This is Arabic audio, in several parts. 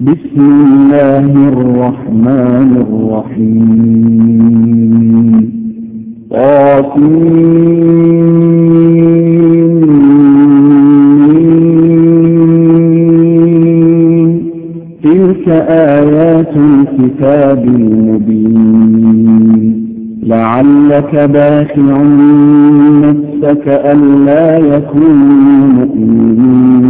بسم الله الرحمن الرحيم. طاسمين تلك آيات الكتاب المبين. لعلك باخع نفسك ألا يكونوا مؤمنين.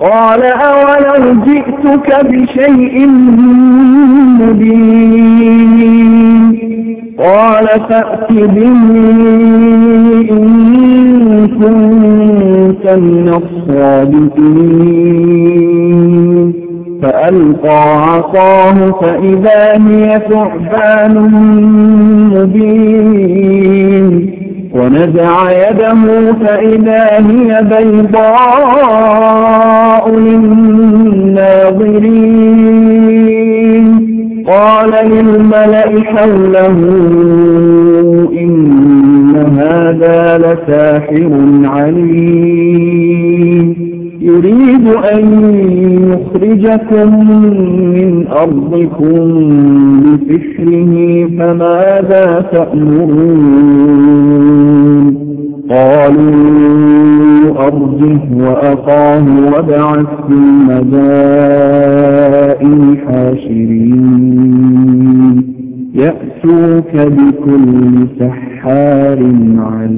قال أولو جئتك بشيء مبين؟ قال فأت به إن كنت من الصادقين. فألقى عصاه فإذا هي ثعبان مبين. ونزع يده فإذا هي بيضاء للناظرين. قال للملأ حوله إن هذا لساحر عليم. يريد أن يخرجكم من أرضكم بسحره فماذا تأمرون؟ قالوا أرجه وأقاه وابعث في المدائن حاشرين. يأتوك بكل سحار عليم.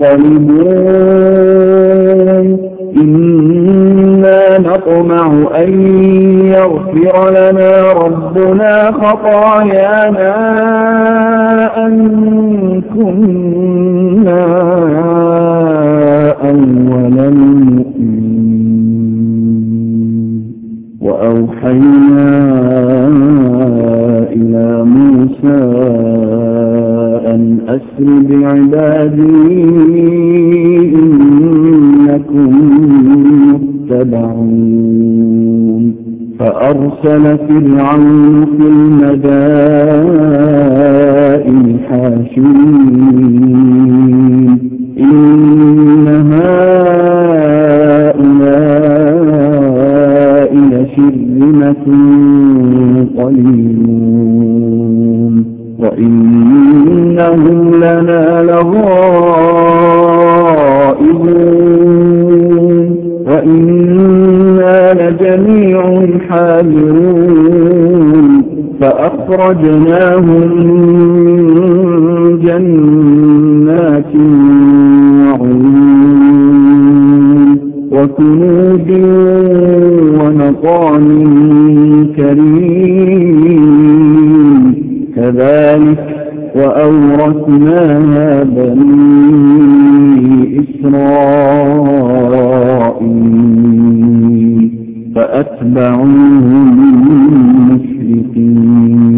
منقلبون إنا نطمع أن يغفر لنا ربنا خطايانا أن كنا أول المؤمنين وأوحينا إلى موسى أن أسر بعبادي إنكم متبعون. فأرسل فرعون في المدائن حاشرين. إن هؤلاء لشرذمة فأخرجناهم من جنات وكنوز ونطعم كريم. كذلك وأورثناها بني إسرائيل فأتبعوهم مشرقين.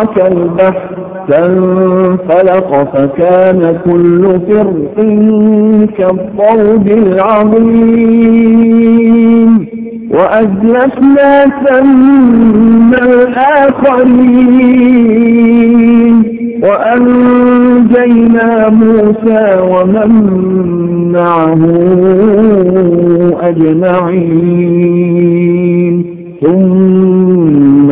بعصاك البحر فانفلق فكان كل فرق كالضرب العظيم وأزلفنا ثم الآخرين وأنجينا موسى ومن معه أجمعين ثم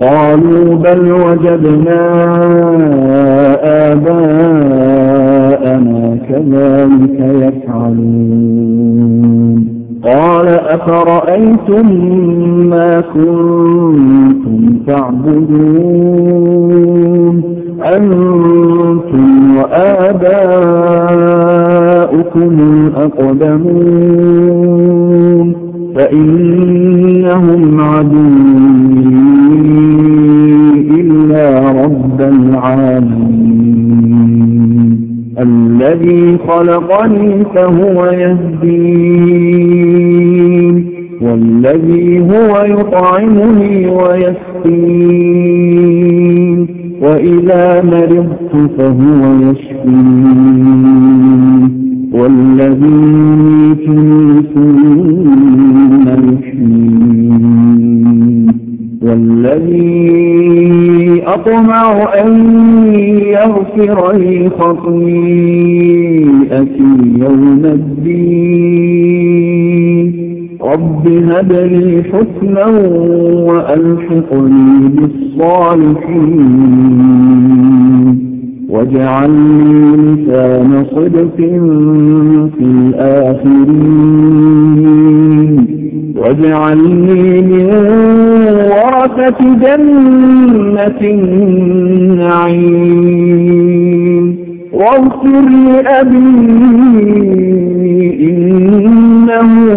قالوا بل وجدنا آباءنا كذلك يفعلون. قال أفرأيتم ما كنتم تعبدون؟ أنتم وآباؤكم الأقدمون. فإنهم عدوني إلا رب العالمين الذي خلقني فهو يهدين. والذي هو يطعمني ويسقين. وإذا مرضت فهو يشفين. والذي يميتني ثم والذي أطمع أن يغفر لي خطيئتي. الدين رب هب لي حكما وألحقني بالصالحين. واجعلني لسان صدق في الآخرين. واجعلني من ورثة جنة النعيم. واغفر لأبي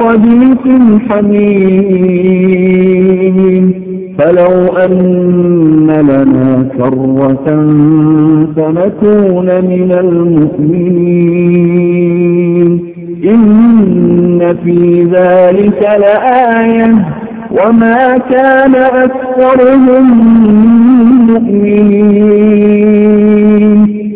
صديق حميم. فلو أن لنا كرة فنكون من المؤمنين. إن في ذلك لآية. وما كان أكثرهم مؤمنين.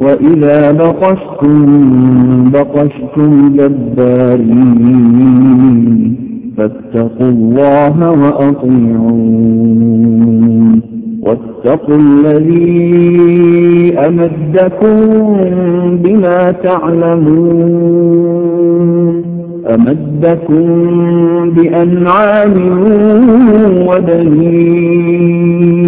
وإذا بقشتم بقشتم جبارين فاتقوا الله وأطيعون. واتقوا الذي أمدكم بما تعلمون. أمدكم بأنعام وبنين.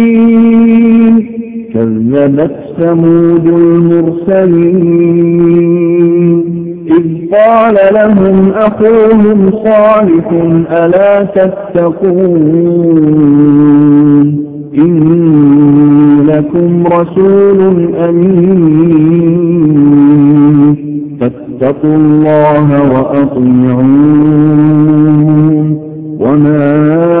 كذبت ثمود المرسلين. إذ قال لهم أخوهم صالح ألا تتقون؟ إن لكم رسول أمين. فاتقوا الله وأطيعون. وما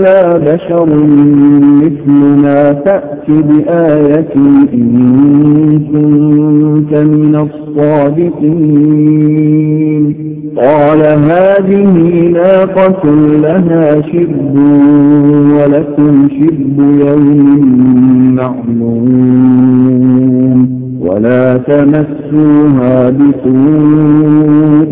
بشر مثلنا فأت بآية إن كنت من الصادقين. قال هذه ناقة لها شرب ولكم شرب يوم معلوم. ولا تمسوها بسوء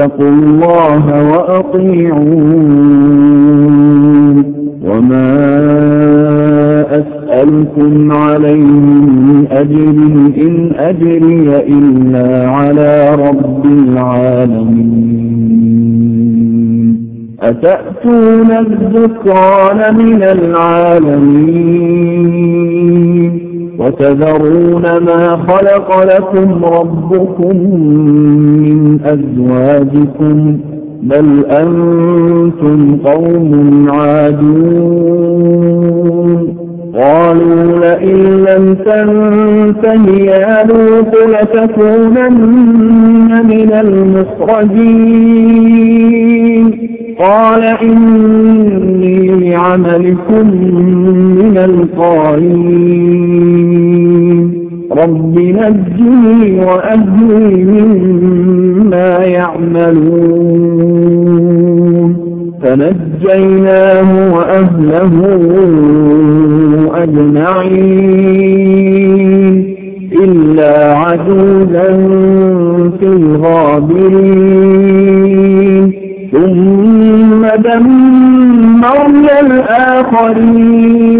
فاتقوا الله وأطيعون. وما أسألكم عليه من أجر إن أجري إلا على رب العالمين. أتأتون الذكران من العالمين؟ وتذرون ما خلق لكم ربكم من أزواجكم بل أنتم قوم عادون. قالوا لئن لم تنته يا لوط لتكونن من المخرجين. قال إني لعملكم من القائلين. رب نجني وأهلي مما يعملون فَنَجَّيْنَاهُ وَأَهْلَهُ أَجْمَعِينَ إِلَّا عَجُوزًا فِي الْغَابِرِينَ ثُمَّ دَمَّرْنَا الْآخَرِينَ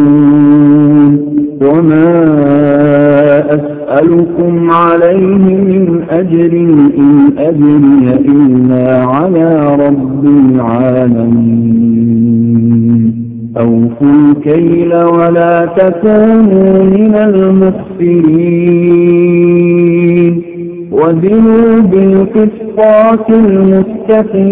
أَسْأَلُكُمْ عَلَيْهِ مِنْ أَجْرٍ إِنْ أَجْرِيَ إِلَّا عَلَى رَبِّ الْعَالَمِينَ. أَوْفُوا الْكَيْلَ وَلَا تَكُونُوا مِنَ الْمُخْسِرِينَ. وَزِنُوا بِالْقِسْطَاسِ الْمُسْتَقِيمِ.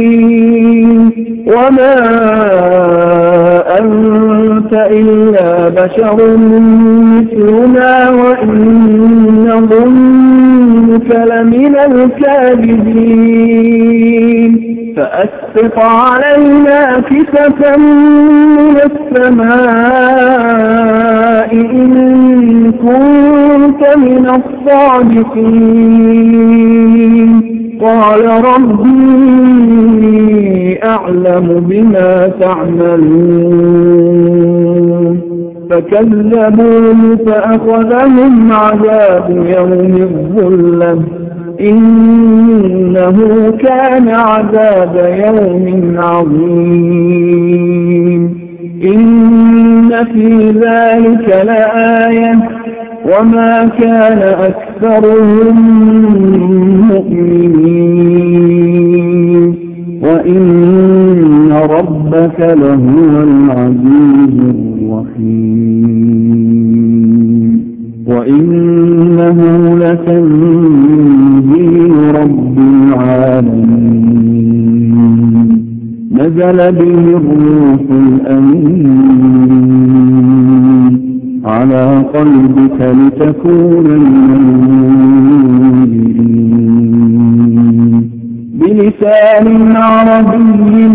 وما أنت إلا بشر مثلنا وإن ظنك لمن الكاذبين فأسقط علينا كسفا من السماء إن كنت من الصادقين قال ربي أعلم بما تعملون. فكذبوا فأخذهم عذاب يوم الظلة. إنه كان عذاب يوم عظيم. إن في ذلك لآية. وما كان أكثرهم مؤمنين. ربك لهو العزيز الرحيم. وإنه لتنزيل رب العالمين. نزل به الروح الأمين. على قلبك لتكون بلسان عربي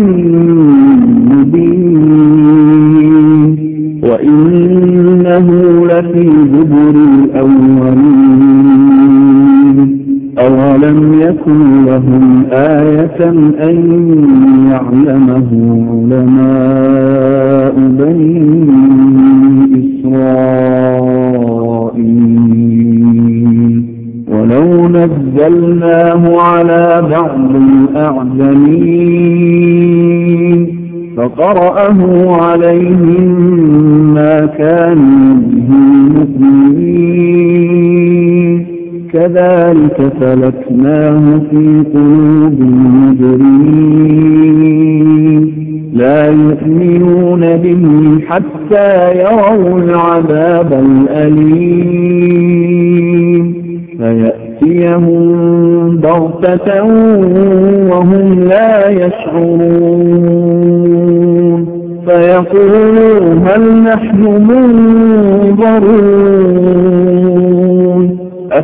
لفي زبر الأولين. أولم يكن لهم آية أن يعلمه علماء بني إسرائيل. ولو نزلناه على بعض الأعجمين فقرأه عليهم ما كانوا كذلك سلكناه في قلوب المجرمين. لا يؤمنون به حتى يروا العذاب الأليم. فيأتيهم بغتة وهم لا يشعرون. فيقولوا هل نحن منظرون؟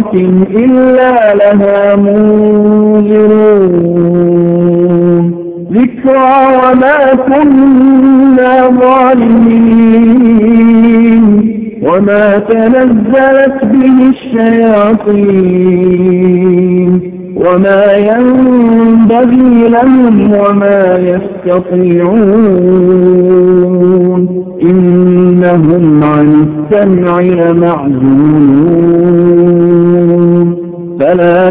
قرية إلا لها منذرون ذكرى وما كنا ظالمين وما تنزلت به الشياطين وما ينبغي لهم وما يستطيعون إنهم عن السمع لمعزولون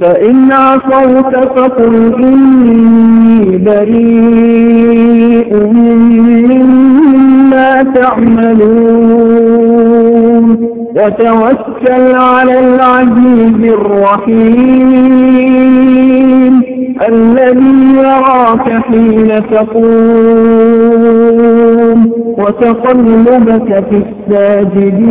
فإن عصوت فقل إني بريء مما تعملون. وتوكل على العزيز الرحيم الذي يراك حين تقوم وتقلبك في الساجدين.